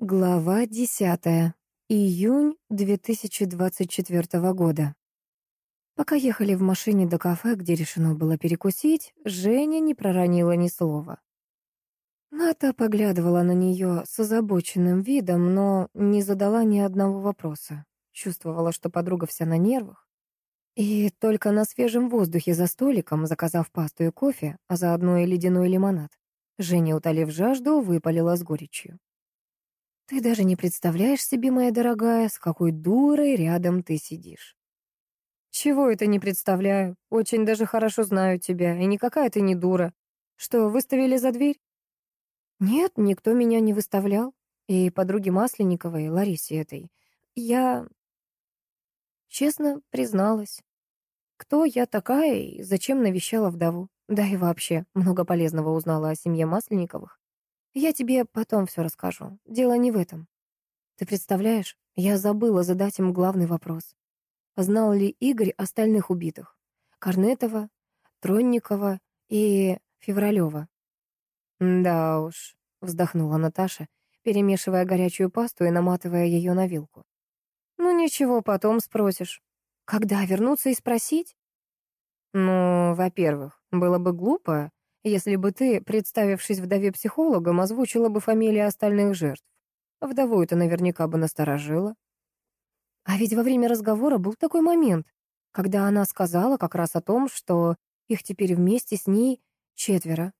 Глава 10. Июнь 2024 года. Пока ехали в машине до кафе, где решено было перекусить, Женя не проронила ни слова. Ната поглядывала на нее с озабоченным видом, но не задала ни одного вопроса. Чувствовала, что подруга вся на нервах. И только на свежем воздухе за столиком, заказав пасту и кофе, а заодно и ледяной лимонад, Женя, утолив жажду, выпалила с горечью. Ты даже не представляешь себе, моя дорогая, с какой дурой рядом ты сидишь. Чего это не представляю? Очень даже хорошо знаю тебя, и никакая ты не дура. Что, выставили за дверь? Нет, никто меня не выставлял. И подруги Масленниковой, Ларисе этой. Я... Честно призналась. Кто я такая и зачем навещала вдову? Да и вообще, много полезного узнала о семье Масленниковых. Я тебе потом все расскажу. Дело не в этом. Ты представляешь, я забыла задать им главный вопрос. Знал ли Игорь остальных убитых? Корнетова, Тронникова и Февралева? Да уж, вздохнула Наташа, перемешивая горячую пасту и наматывая ее на вилку. Ну ничего, потом спросишь. Когда вернуться и спросить? Ну, во-первых, было бы глупо если бы ты, представившись вдове психологом, озвучила бы фамилии остальных жертв. Вдову это наверняка бы насторожило. А ведь во время разговора был такой момент, когда она сказала как раз о том, что их теперь вместе с ней четверо.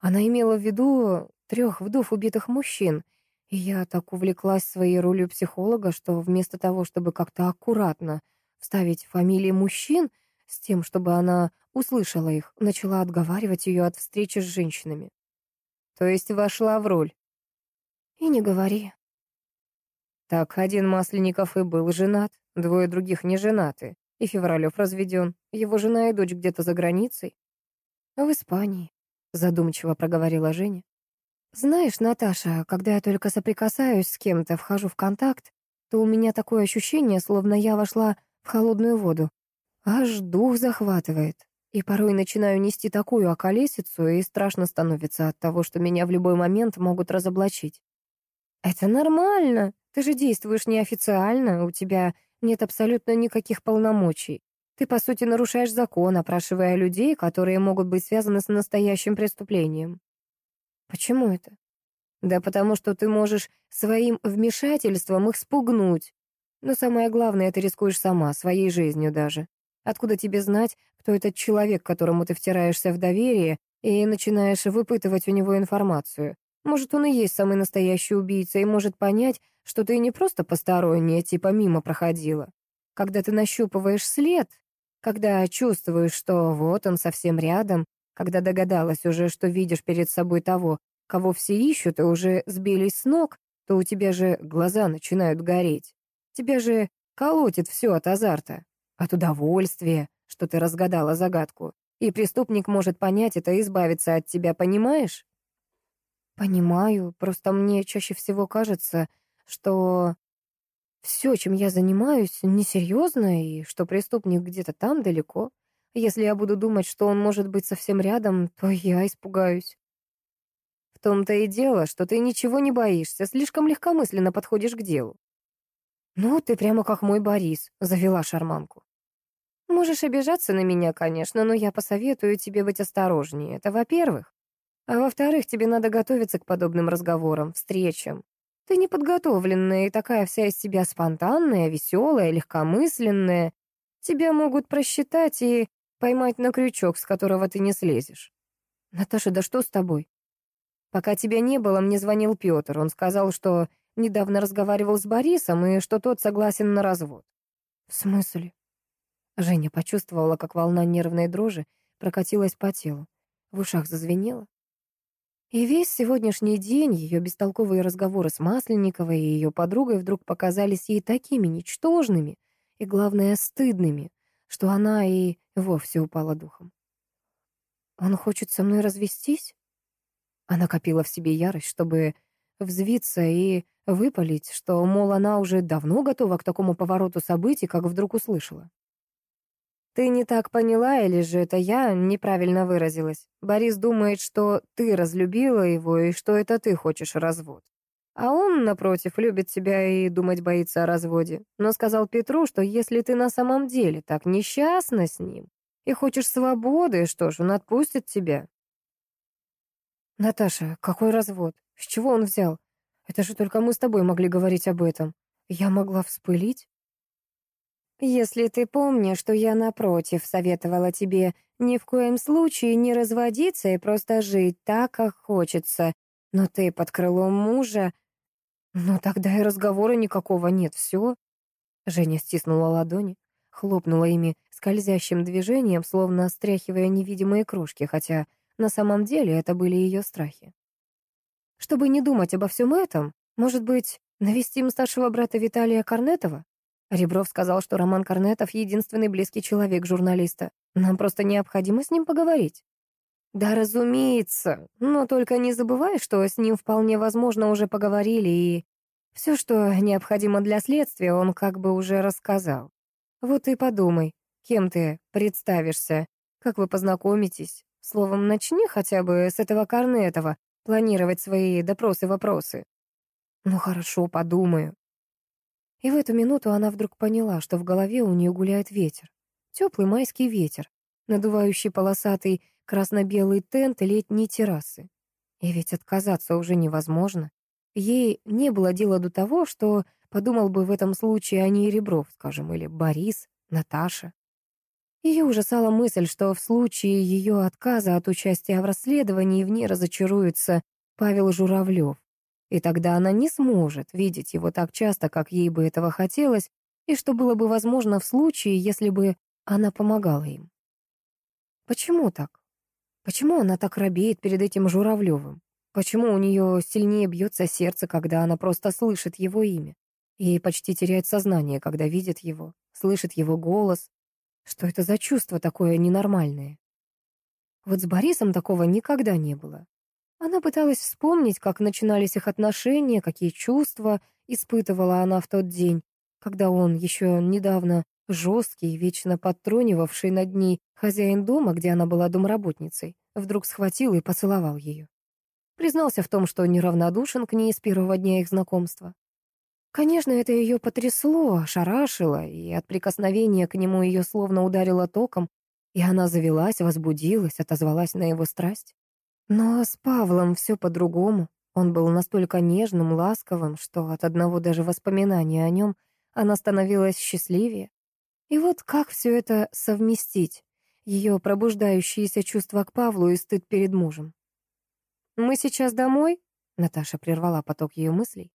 Она имела в виду трех вдов убитых мужчин, и я так увлеклась своей ролью психолога, что вместо того, чтобы как-то аккуратно вставить фамилии мужчин, с тем, чтобы она услышала их, начала отговаривать ее от встречи с женщинами. То есть вошла в роль. И не говори. Так, один Масленников и был женат, двое других не женаты, и Февралев разведен, его жена и дочь где-то за границей. В Испании, задумчиво проговорила Женя. Знаешь, Наташа, когда я только соприкасаюсь с кем-то, вхожу в контакт, то у меня такое ощущение, словно я вошла в холодную воду. Аж дух захватывает. И порой начинаю нести такую околесицу, и страшно становится от того, что меня в любой момент могут разоблачить. Это нормально. Ты же действуешь неофициально, у тебя нет абсолютно никаких полномочий. Ты, по сути, нарушаешь закон, опрашивая людей, которые могут быть связаны с настоящим преступлением. Почему это? Да потому что ты можешь своим вмешательством их спугнуть. Но самое главное, ты рискуешь сама, своей жизнью даже. Откуда тебе знать, кто этот человек, которому ты втираешься в доверие и начинаешь выпытывать у него информацию? Может, он и есть самый настоящий убийца и может понять, что ты не просто посторонняя, типа мимо проходила. Когда ты нащупываешь след, когда чувствуешь, что вот он совсем рядом, когда догадалась уже, что видишь перед собой того, кого все ищут и уже сбились с ног, то у тебя же глаза начинают гореть. Тебя же колотит все от азарта. От удовольствия, что ты разгадала загадку. И преступник может понять это и избавиться от тебя, понимаешь? Понимаю, просто мне чаще всего кажется, что все, чем я занимаюсь, несерьезно, и что преступник где-то там далеко. Если я буду думать, что он может быть совсем рядом, то я испугаюсь. В том-то и дело, что ты ничего не боишься, слишком легкомысленно подходишь к делу. «Ну, ты прямо как мой Борис», — завела шарманку. «Можешь обижаться на меня, конечно, но я посоветую тебе быть осторожнее. Это во-первых. А во-вторых, тебе надо готовиться к подобным разговорам, встречам. Ты неподготовленная и такая вся из себя спонтанная, веселая, легкомысленная. Тебя могут просчитать и поймать на крючок, с которого ты не слезешь. Наташа, да что с тобой? Пока тебя не было, мне звонил Петр. Он сказал, что Недавно разговаривал с Борисом, и что тот согласен на развод. В смысле? Женя почувствовала, как волна нервной дрожи прокатилась по телу. В ушах зазвенело. И весь сегодняшний день ее бестолковые разговоры с Масленниковой и ее подругой вдруг показались ей такими ничтожными и, главное, стыдными, что она и вовсе упала духом. «Он хочет со мной развестись?» Она копила в себе ярость, чтобы взвиться и выпалить, что, мол, она уже давно готова к такому повороту событий, как вдруг услышала. «Ты не так поняла, или же это я неправильно выразилась? Борис думает, что ты разлюбила его и что это ты хочешь развод». А он, напротив, любит тебя и думать боится о разводе. Но сказал Петру, что если ты на самом деле так несчастна с ним и хочешь свободы, что ж, он отпустит тебя. Наташа, какой развод? С чего он взял? Это же только мы с тобой могли говорить об этом. Я могла вспылить? Если ты помнишь, что я, напротив, советовала тебе ни в коем случае не разводиться и просто жить так, как хочется, но ты под крылом мужа «Ну тогда и разговора никакого нет, все». Женя стиснула ладони, хлопнула ими скользящим движением, словно стряхивая невидимые крошки, хотя на самом деле это были ее страхи. Чтобы не думать обо всем этом, может быть, навестим старшего брата Виталия Корнетова? Ребров сказал, что Роман Корнетов — единственный близкий человек журналиста. Нам просто необходимо с ним поговорить. Да, разумеется, но только не забывай, что с ним вполне возможно уже поговорили, и все, что необходимо для следствия, он как бы уже рассказал. Вот и подумай, кем ты представишься, как вы познакомитесь. Словом, начни хотя бы с этого Корнетова планировать свои допросы-вопросы. Ну хорошо, подумаю. И в эту минуту она вдруг поняла, что в голове у нее гуляет ветер. Теплый майский ветер, надувающий полосатый красно-белый тент летней террасы. И ведь отказаться уже невозможно. Ей не было дела до того, что подумал бы в этом случае о ней Ребров, скажем, или Борис, Наташа. Ее ужасала мысль, что в случае ее отказа от участия в расследовании в ней разочаруется Павел Журавлев. И тогда она не сможет видеть его так часто, как ей бы этого хотелось, и что было бы возможно в случае, если бы она помогала им. Почему так? Почему она так робеет перед этим Журавлевым? Почему у нее сильнее бьется сердце, когда она просто слышит его имя? И почти теряет сознание, когда видит его, слышит его голос. Что это за чувство такое ненормальное? Вот с Борисом такого никогда не было. Она пыталась вспомнить, как начинались их отношения, какие чувства испытывала она в тот день, когда он еще недавно жесткий, вечно подтрунивавший над ней хозяин дома, где она была домработницей, вдруг схватил и поцеловал ее. Признался в том, что неравнодушен к ней с первого дня их знакомства. Конечно, это ее потрясло, ошарашило, и от прикосновения к нему ее словно ударило током, и она завелась, возбудилась, отозвалась на его страсть. Но с Павлом все по-другому. Он был настолько нежным, ласковым, что от одного даже воспоминания о нем она становилась счастливее. И вот как все это совместить? Ее пробуждающиеся чувства к Павлу и стыд перед мужем. «Мы сейчас домой?» — Наташа прервала поток ее мыслей.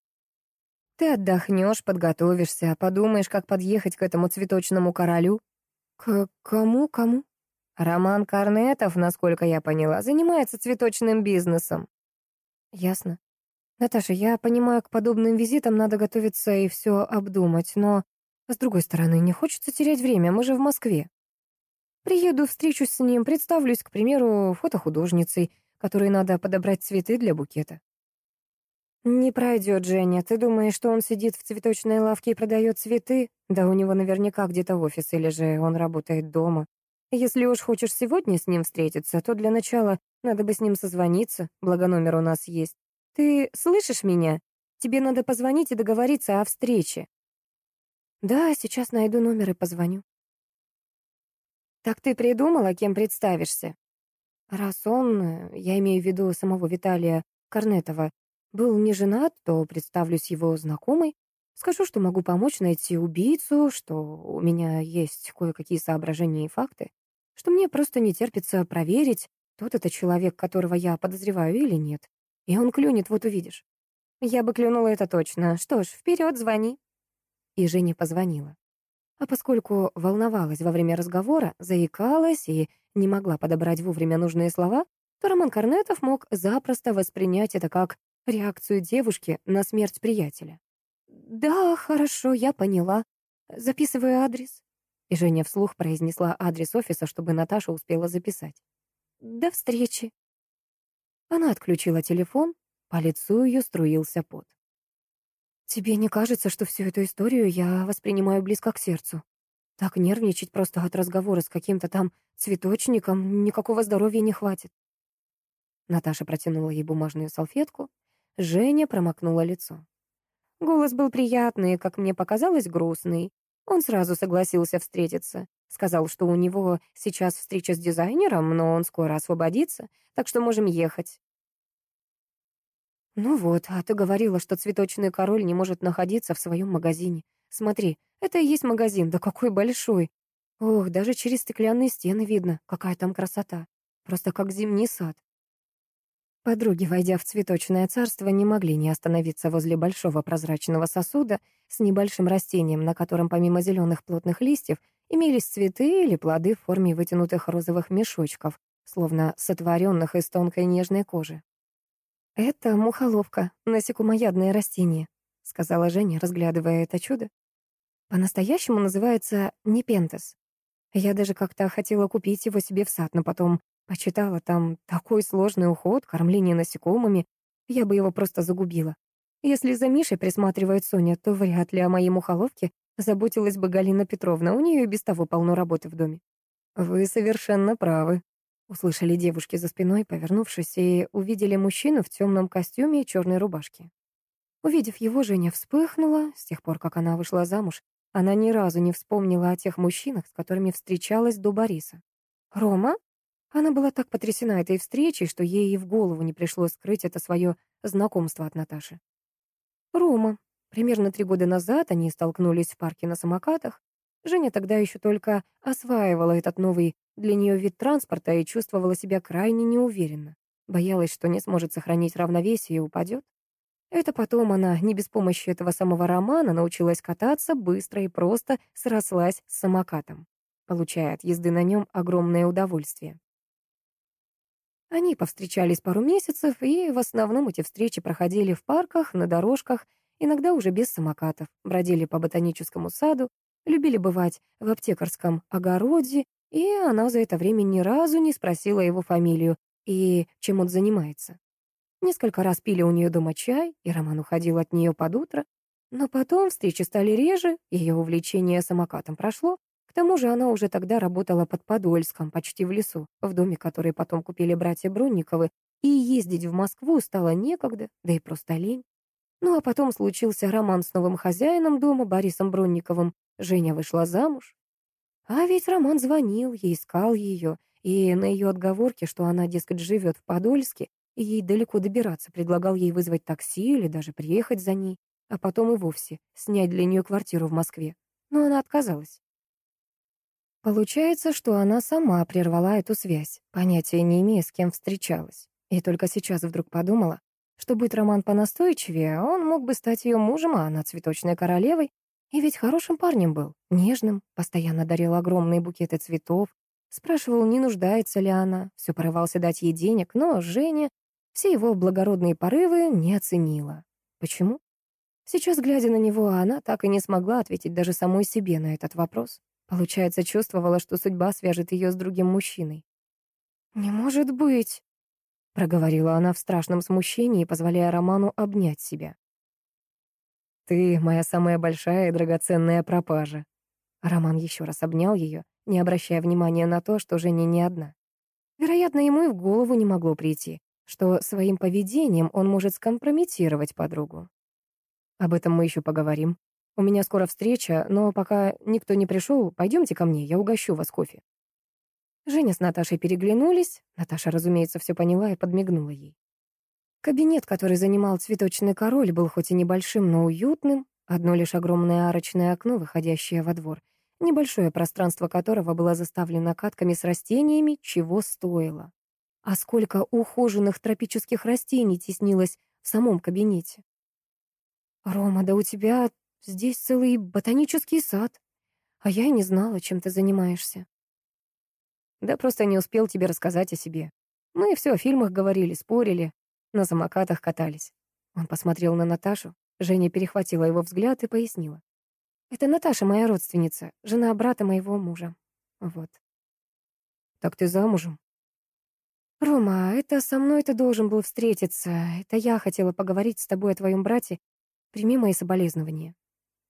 «Ты отдохнешь, подготовишься, подумаешь, как подъехать к этому цветочному королю». «К кому, кому?» «Роман Корнетов, насколько я поняла, занимается цветочным бизнесом». «Ясно. Наташа, я понимаю, к подобным визитам надо готовиться и все обдумать, но, с другой стороны, не хочется терять время, мы же в Москве. Приеду, встречусь с ним, представлюсь, к примеру, фотохудожницей, которой надо подобрать цветы для букета. «Не пройдет, Женя. Ты думаешь, что он сидит в цветочной лавке и продает цветы? Да у него наверняка где-то офис, или же он работает дома. Если уж хочешь сегодня с ним встретиться, то для начала надо бы с ним созвониться, благо номер у нас есть. Ты слышишь меня? Тебе надо позвонить и договориться о встрече». «Да, сейчас найду номер и позвоню». «Так ты придумала, кем представишься?» Раз он, э, я имею в виду самого Виталия Корнетова, был не женат, то представлюсь его знакомой. Скажу, что могу помочь найти убийцу, что у меня есть кое-какие соображения и факты, что мне просто не терпится проверить, тот это человек, которого я подозреваю или нет. И он клюнет, вот увидишь. Я бы клюнула это точно. Что ж, вперед, звони. И Женя позвонила. А поскольку волновалась во время разговора, заикалась и не могла подобрать вовремя нужные слова, то Роман Корнетов мог запросто воспринять это как реакцию девушки на смерть приятеля. «Да, хорошо, я поняла. Записываю адрес». И Женя вслух произнесла адрес офиса, чтобы Наташа успела записать. «До встречи». Она отключила телефон, по лицу ее струился пот. Тебе не кажется, что всю эту историю я воспринимаю близко к сердцу? Так нервничать просто от разговора с каким-то там цветочником никакого здоровья не хватит. Наташа протянула ей бумажную салфетку. Женя промокнула лицо. Голос был приятный, как мне показалось, грустный. Он сразу согласился встретиться. Сказал, что у него сейчас встреча с дизайнером, но он скоро освободится, так что можем ехать. Ну вот, а ты говорила, что цветочный король не может находиться в своем магазине. Смотри, это и есть магазин, да какой большой. Ох, даже через стеклянные стены видно, какая там красота. Просто как зимний сад. Подруги, войдя в цветочное царство, не могли не остановиться возле большого прозрачного сосуда с небольшим растением, на котором помимо зеленых плотных листьев имелись цветы или плоды в форме вытянутых розовых мешочков, словно сотворенных из тонкой нежной кожи. «Это мухоловка, насекомоядное растение», — сказала Женя, разглядывая это чудо. «По-настоящему называется непентес. Я даже как-то хотела купить его себе в сад, но потом Почитала там такой сложный уход, кормление насекомыми. Я бы его просто загубила. Если за Мишей присматривает Соня, то вряд ли о моей мухоловке заботилась бы Галина Петровна. У нее и без того полно работы в доме. «Вы совершенно правы», — услышали девушки за спиной, повернувшись, и увидели мужчину в темном костюме и черной рубашке. Увидев его, Женя вспыхнула. С тех пор, как она вышла замуж, она ни разу не вспомнила о тех мужчинах, с которыми встречалась до Бориса. «Рома?» Она была так потрясена этой встречей, что ей и в голову не пришло скрыть это свое знакомство от Наташи. Рома. Примерно три года назад они столкнулись в парке на самокатах. Женя тогда еще только осваивала этот новый для нее вид транспорта и чувствовала себя крайне неуверенно. Боялась, что не сможет сохранить равновесие и упадет. Это потом она, не без помощи этого самого романа, научилась кататься быстро и просто срослась с самокатом, получая от езды на нем огромное удовольствие. Они повстречались пару месяцев, и в основном эти встречи проходили в парках, на дорожках, иногда уже без самокатов, бродили по ботаническому саду, любили бывать в аптекарском огороде, и она за это время ни разу не спросила его фамилию и чем он занимается. Несколько раз пили у нее дома чай, и Роман уходил от нее под утро, но потом встречи стали реже, ее увлечение самокатом прошло, к тому же она уже тогда работала под Подольском, почти в лесу, в доме, который потом купили братья Бронниковы, и ездить в Москву стало некогда, да и просто лень. Ну а потом случился роман с новым хозяином дома, Борисом Бронниковым. Женя вышла замуж. А ведь Роман звонил, ей искал ее, и на ее отговорке, что она, дескать, живет в Подольске, и ей далеко добираться, предлагал ей вызвать такси или даже приехать за ней, а потом и вовсе снять для нее квартиру в Москве. Но она отказалась. Получается, что она сама прервала эту связь, понятия не имея, с кем встречалась. И только сейчас вдруг подумала, что быть Роман понастойчивее, он мог бы стать ее мужем, а она цветочной королевой. И ведь хорошим парнем был, нежным, постоянно дарил огромные букеты цветов, спрашивал, не нуждается ли она, все порывался дать ей денег, но Женя все его благородные порывы не оценила. Почему? Сейчас, глядя на него, она так и не смогла ответить даже самой себе на этот вопрос. Получается, чувствовала, что судьба свяжет ее с другим мужчиной. «Не может быть!» — проговорила она в страшном смущении, позволяя Роману обнять себя. «Ты моя самая большая и драгоценная пропажа». Роман еще раз обнял ее, не обращая внимания на то, что Женя не одна. Вероятно, ему и в голову не могло прийти, что своим поведением он может скомпрометировать подругу. Об этом мы еще поговорим. У меня скоро встреча, но пока никто не пришел, пойдемте ко мне, я угощу вас кофе». Женя с Наташей переглянулись. Наташа, разумеется, все поняла и подмигнула ей. Кабинет, который занимал цветочный король, был хоть и небольшим, но уютным. Одно лишь огромное арочное окно, выходящее во двор, небольшое пространство которого было заставлено катками с растениями, чего стоило. А сколько ухоженных тропических растений теснилось в самом кабинете. «Рома, да у тебя Здесь целый ботанический сад. А я и не знала, чем ты занимаешься. Да просто не успел тебе рассказать о себе. Мы все о фильмах говорили, спорили, на самокатах катались. Он посмотрел на Наташу. Женя перехватила его взгляд и пояснила. Это Наташа, моя родственница, жена брата моего мужа. Вот. Так ты замужем? Рома, это со мной ты должен был встретиться. Это я хотела поговорить с тобой о твоем брате. Прими мои соболезнования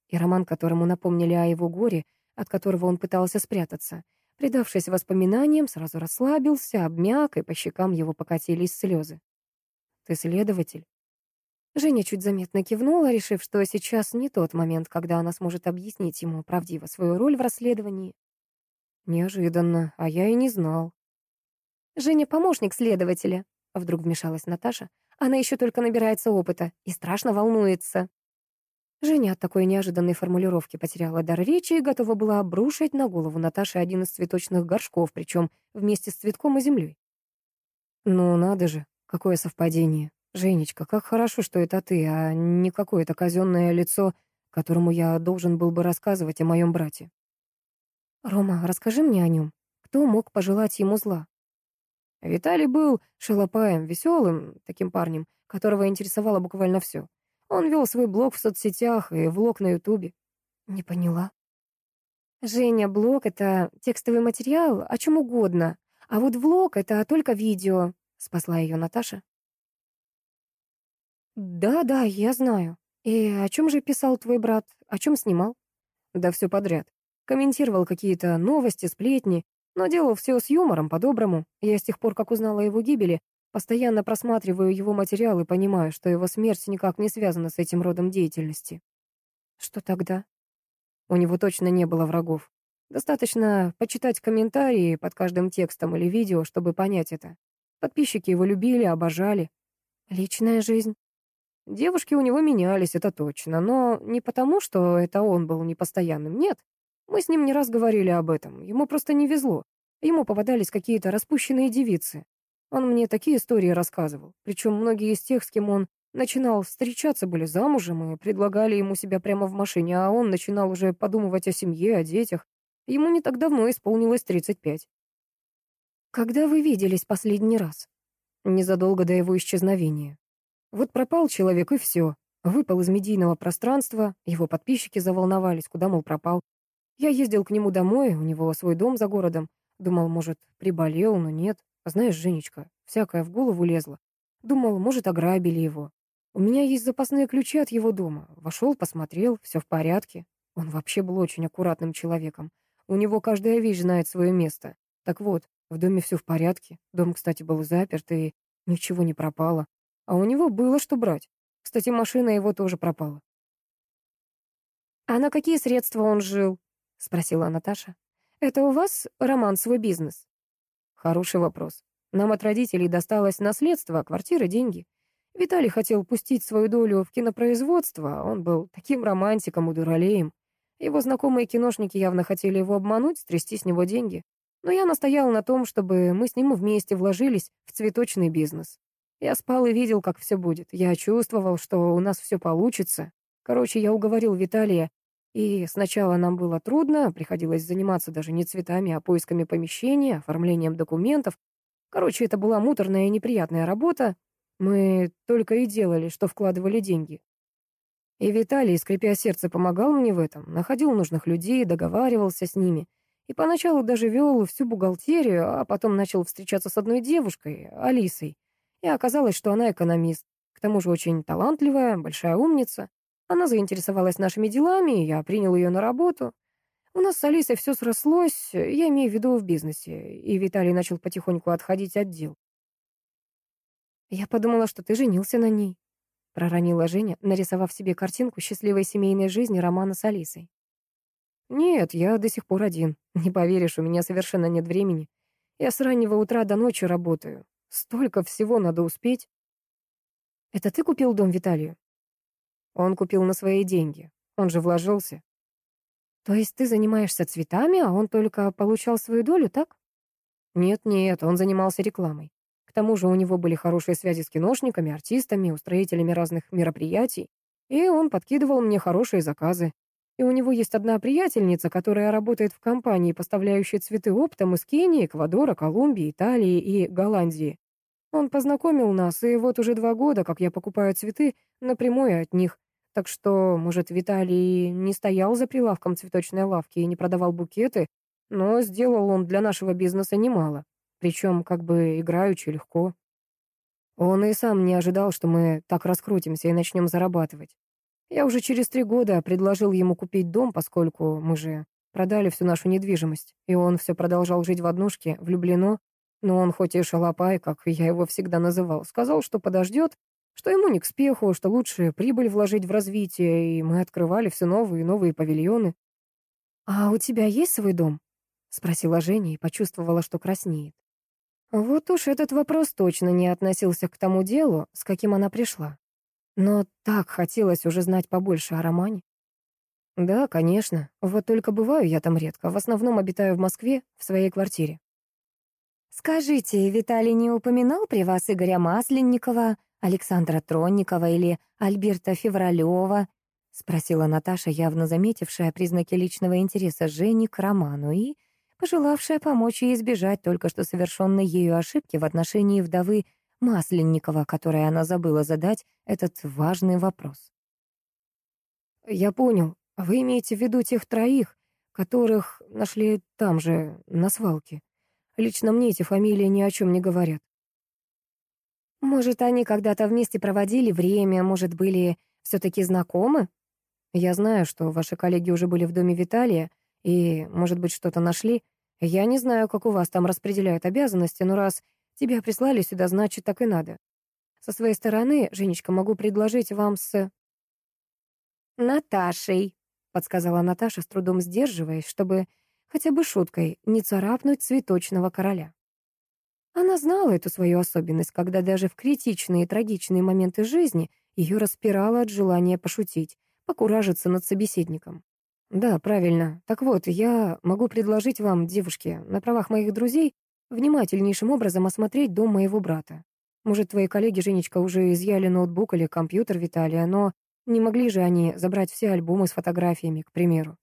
и роман, которому напомнили о его горе, от которого он пытался спрятаться. Предавшись воспоминаниям, сразу расслабился, обмяк, и по щекам его покатились слезы. «Ты следователь?» Женя чуть заметно кивнула, решив, что сейчас не тот момент, когда она сможет объяснить ему правдиво свою роль в расследовании. Неожиданно, а я и не знал. Женя помощник следователя, вдруг вмешалась Наташа. Она еще только набирается опыта и страшно волнуется. Женя от такой неожиданной формулировки потеряла дар речи и готова была обрушить на голову Наташи один из цветочных горшков, причем вместе с цветком и землей. «Ну, надо же, какое совпадение. Женечка, как хорошо, что это ты, а не какое-то казенное лицо, которому я должен был бы рассказывать о моем брате». «Рома, расскажи мне о нем. Кто мог пожелать ему зла?» Виталий был шалопаем, веселым таким парнем, которого интересовало буквально все. Он вел свой блог в соцсетях и влог на Ютубе. Не поняла. Женя, блог — это текстовый материал о чем угодно, а вот влог — это только видео, — спасла ее Наташа. Да-да, я знаю. И о чем же писал твой брат? О чем снимал? Да все подряд. Комментировал какие-то новости, сплетни, но делал все с юмором, по-доброму. Я с тех пор, как узнала о его гибели, Постоянно просматриваю его материал и понимаю, что его смерть никак не связана с этим родом деятельности. Что тогда? У него точно не было врагов. Достаточно почитать комментарии под каждым текстом или видео, чтобы понять это. Подписчики его любили, обожали. Личная жизнь? Девушки у него менялись, это точно, но не потому, что это он был непостоянным, нет. Мы с ним не раз говорили об этом, ему просто не везло. Ему попадались какие-то распущенные девицы. Он мне такие истории рассказывал. Причем многие из тех, с кем он начинал встречаться, были замужем и предлагали ему себя прямо в машине, а он начинал уже подумывать о семье, о детях. Ему не так давно исполнилось 35. Когда вы виделись последний раз? Незадолго до его исчезновения. Вот пропал человек, и все. Выпал из медийного пространства, его подписчики заволновались, куда, мол, пропал. Я ездил к нему домой, у него свой дом за городом. Думал, может, приболел, но нет. Знаешь, Женечка, всякое в голову лезло. Думал, может, ограбили его. У меня есть запасные ключи от его дома. Вошел, посмотрел, все в порядке. Он вообще был очень аккуратным человеком. У него каждая вещь знает свое место. Так вот, в доме все в порядке. Дом, кстати, был заперт, и ничего не пропало. А у него было что брать. Кстати, машина его тоже пропала. «А на какие средства он жил?» — спросила Наташа. «Это у вас роман свой бизнес?» Хороший вопрос. Нам от родителей досталось наследство, квартиры, деньги. Виталий хотел пустить свою долю в кинопроизводство, он был таким романтиком и дуралеем. Его знакомые киношники явно хотели его обмануть, стрясти с него деньги. Но я настоял на том, чтобы мы с ним вместе вложились в цветочный бизнес. Я спал и видел, как все будет. Я чувствовал, что у нас все получится. Короче, я уговорил Виталия и сначала нам было трудно, приходилось заниматься даже не цветами, а поисками помещения, оформлением документов. Короче, это была муторная и неприятная работа. Мы только и делали, что вкладывали деньги. И Виталий, скрипя сердце, помогал мне в этом, находил нужных людей, договаривался с ними. И поначалу даже вел всю бухгалтерию, а потом начал встречаться с одной девушкой, Алисой. И оказалось, что она экономист. К тому же очень талантливая, большая умница. Она заинтересовалась нашими делами, я принял ее на работу. У нас с Алисой все срослось, я имею в виду в бизнесе, и Виталий начал потихоньку отходить от дел. «Я подумала, что ты женился на ней», — проронила Женя, нарисовав себе картинку счастливой семейной жизни романа с Алисой. «Нет, я до сих пор один. Не поверишь, у меня совершенно нет времени. Я с раннего утра до ночи работаю. Столько всего надо успеть». «Это ты купил дом Виталию?» Он купил на свои деньги. Он же вложился. То есть ты занимаешься цветами, а он только получал свою долю, так? Нет-нет, он занимался рекламой. К тому же у него были хорошие связи с киношниками, артистами, устроителями разных мероприятий, и он подкидывал мне хорошие заказы. И у него есть одна приятельница, которая работает в компании, поставляющей цветы оптом из Кении, Эквадора, Колумбии, Италии и Голландии. Он познакомил нас, и вот уже два года, как я покупаю цветы напрямую от них. Так что, может, Виталий не стоял за прилавком цветочной лавки и не продавал букеты, но сделал он для нашего бизнеса немало. Причем как бы играючи легко. Он и сам не ожидал, что мы так раскрутимся и начнем зарабатывать. Я уже через три года предложил ему купить дом, поскольку мы же продали всю нашу недвижимость, и он все продолжал жить в однушке, влюблено, но он хоть и шалопай, как я его всегда называл, сказал, что подождет, что ему не к спеху, что лучше прибыль вложить в развитие, и мы открывали все новые и новые павильоны. «А у тебя есть свой дом?» — спросила Женя и почувствовала, что краснеет. Вот уж этот вопрос точно не относился к тому делу, с каким она пришла. Но так хотелось уже знать побольше о романе. Да, конечно. Вот только бываю я там редко. В основном обитаю в Москве, в своей квартире. Скажите, Виталий не упоминал при вас Игоря Масленникова, Александра Тронникова или Альберта Февралева? Спросила Наташа, явно заметившая признаки личного интереса Жени к роману и пожелавшая помочь ей избежать только что совершенной ею ошибки в отношении вдовы Масленникова, которой она забыла задать этот важный вопрос. «Я понял. Вы имеете в виду тех троих, которых нашли там же, на свалке. Лично мне эти фамилии ни о чем не говорят». «Может, они когда-то вместе проводили время, может, были все-таки знакомы?» «Я знаю, что ваши коллеги уже были в доме Виталия и, может быть, что-то нашли. Я не знаю, как у вас там распределяют обязанности, но раз Тебя прислали сюда, значит, так и надо. Со своей стороны, Женечка, могу предложить вам с...» «Наташей», — подсказала Наташа, с трудом сдерживаясь, чтобы хотя бы шуткой не царапнуть цветочного короля. Она знала эту свою особенность, когда даже в критичные и трагичные моменты жизни ее распирало от желания пошутить, покуражиться над собеседником. «Да, правильно. Так вот, я могу предложить вам, девушки, на правах моих друзей, внимательнейшим образом осмотреть дом моего брата. Может, твои коллеги, Женечка, уже изъяли ноутбук или компьютер Виталия, но не могли же они забрать все альбомы с фотографиями, к примеру.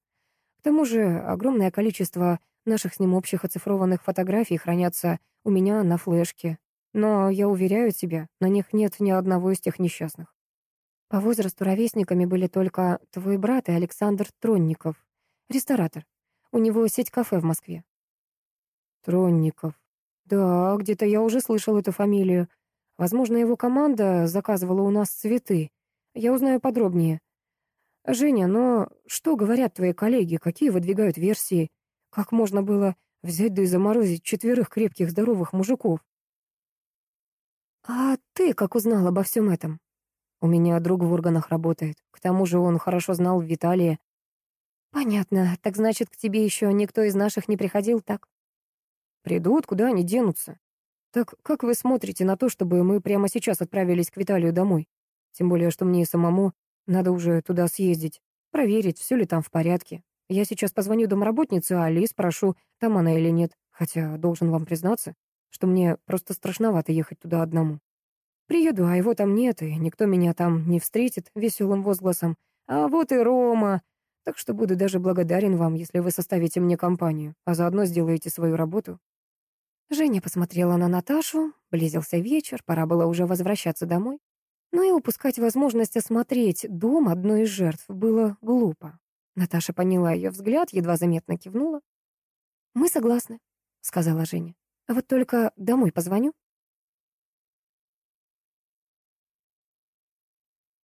К тому же огромное количество наших с ним общих оцифрованных фотографий хранятся у меня на флешке. Но, я уверяю тебя, на них нет ни одного из тех несчастных. По возрасту ровесниками были только твой брат и Александр Тронников, ресторатор. У него сеть кафе в Москве. Тронников. Да, где-то я уже слышал эту фамилию. Возможно, его команда заказывала у нас цветы. Я узнаю подробнее. Женя, но что говорят твои коллеги? Какие выдвигают версии? Как можно было взять да и заморозить четверых крепких здоровых мужиков? А ты как узнал обо всем этом? У меня друг в органах работает. К тому же он хорошо знал Виталия. Понятно. Так значит, к тебе еще никто из наших не приходил, так? Придут, куда они денутся. Так как вы смотрите на то, чтобы мы прямо сейчас отправились к Виталию домой? Тем более, что мне самому надо уже туда съездить, проверить, все ли там в порядке. Я сейчас позвоню домработнице Али и спрошу, там она или нет. Хотя, должен вам признаться, что мне просто страшновато ехать туда одному. Приеду, а его там нет, и никто меня там не встретит веселым возгласом. А вот и Рома. Так что буду даже благодарен вам, если вы составите мне компанию, а заодно сделаете свою работу. Женя посмотрела на Наташу, близился вечер, пора было уже возвращаться домой. Но и упускать возможность осмотреть дом одной из жертв было глупо. Наташа поняла ее взгляд, едва заметно кивнула. «Мы согласны», — сказала Женя. «А вот только домой позвоню».